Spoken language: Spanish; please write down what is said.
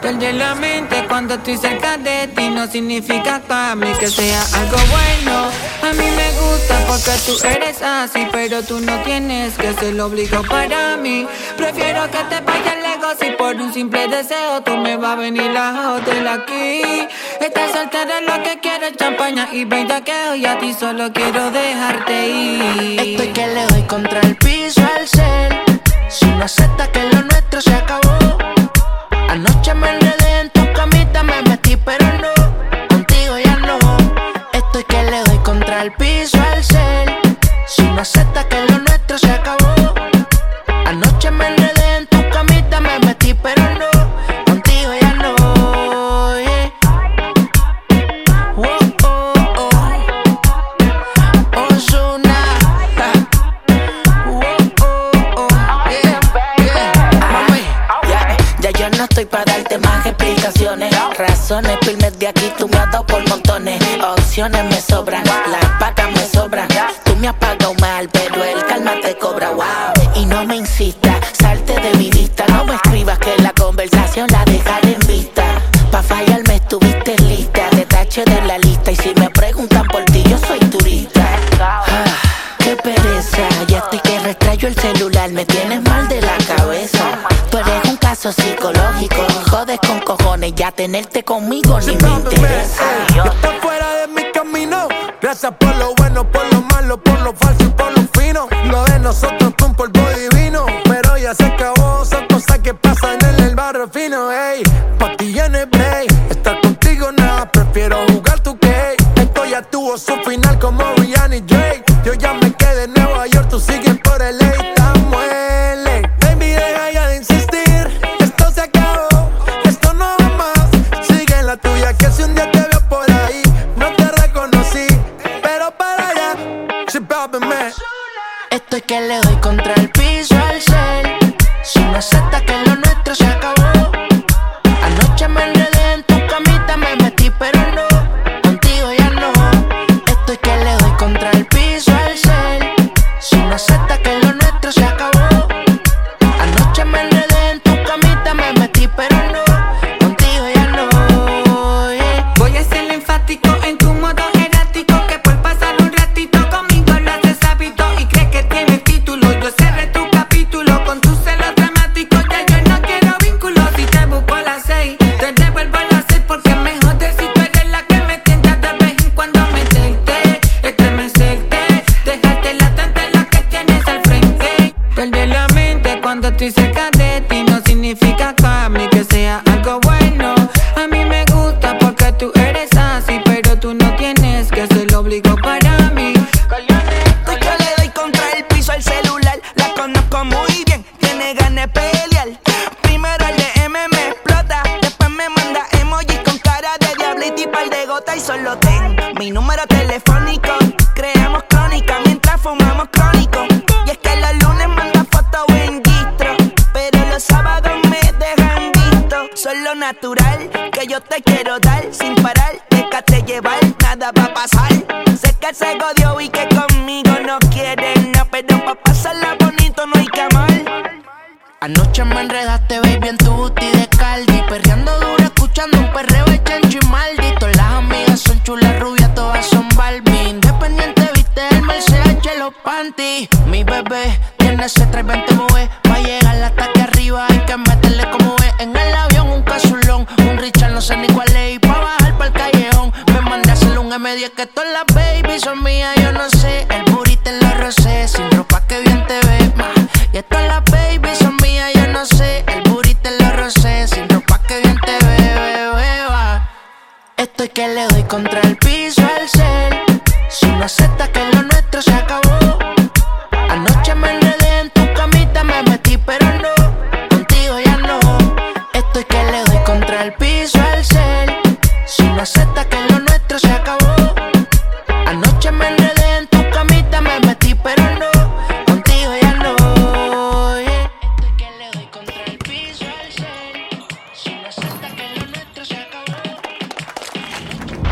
Perder la mente cuando estoy cerca de ti no significa para mí que sea algo bueno. A mí me gusta porque tú eres así, pero tú no tienes que ser obligado para mí. Prefiero que te vayas lejos si por un simple deseo tú me vas a venir a hotel aquí. Estás soltera lo que quiero, champaña y que y a ti solo quiero dejarte ir. Estoy que le doy contra el piso al cel. Si no acepta el piso al cel. Si no acepta Razones, de aquí, tú me has dado por montones. Opciones me sobran, las patas me sobran. Tú me has pagado mal, pero el calma te cobra, wow. Y no me insistas, salte de mi vista. Jodes con cojones, ya tenerte conmigo ni me interesa. Está fuera de mi camino. Gracias por lo bueno, por lo malo, por lo falso y por lo fino. Lo de nosotros fue un polvo divino. Pero ya se acabó, son cosas que pasan en el barrio fino. Ey, pa' ti ya no hay break. Estar contigo nada, prefiero jugar tu que Esto ya tuvo su final como Que le doy contra el piso al cel. Si no acepta que lo nuestro se acabó. Anoche me enredé en tu camita, me metí, pero no. Contigo ya no. Estoy que le doy contra el piso al cel. Si no acepta que estoy cerca de ti No significa para mí que sea algo bueno A mí me gusta porque tú eres así Pero tú no tienes que ser lo obligado para mí Estoy que le doy contra el piso al celular. La conozco muy bien, tiene ganas de pelear. Primero el DM me explota, después me manda emojis con cara de diablito y par de gota y solo ten mi número telefónico. Que yo te quiero dar sin parar. Déjate llevar, nada va a pasar. Sé que se godió y que conmigo no quiere nada, pero pa' pasarla bonito no hay que amar. Anoche me enredaste, baby, en tu booty de Caldi Perreando duro, escuchando un perreo de Chencho y maldito Las amigas son chulas, rubias, todas son Barbie Independiente, viste el Mercedes, los panty Mi bebé tiene ese 320 un M10 Que todas las babies son mías, yo no sé El burrito en los rosé, sin ropa que bien te ve ma. Y todas las babies son mías, yo no sé El burrito en los rosé, sin ropa que bien te ve, va. Estoy que le doy contra el piso al cel. Si no acepta que lo nuestro se acabó. Anoche me enredé en tu camita, me metí, pero no. Contigo ya no. Estoy que le doy contra el piso al cel. Si no acepta que